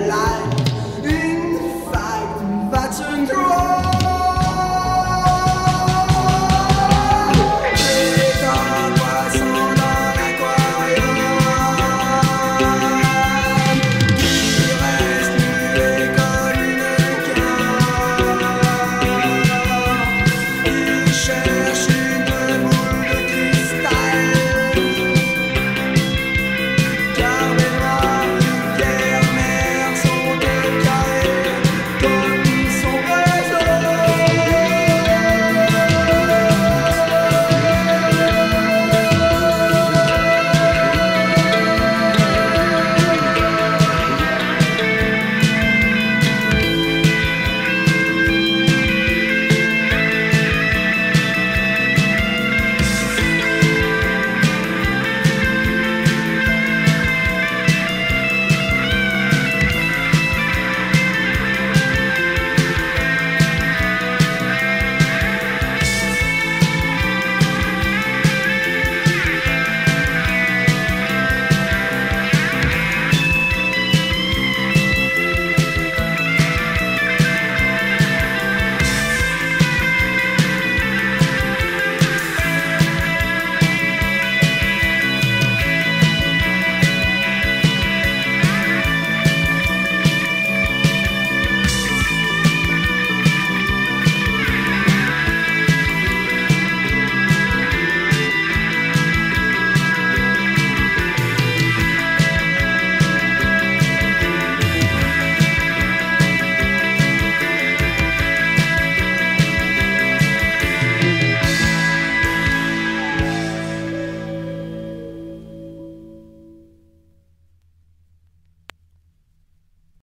alive.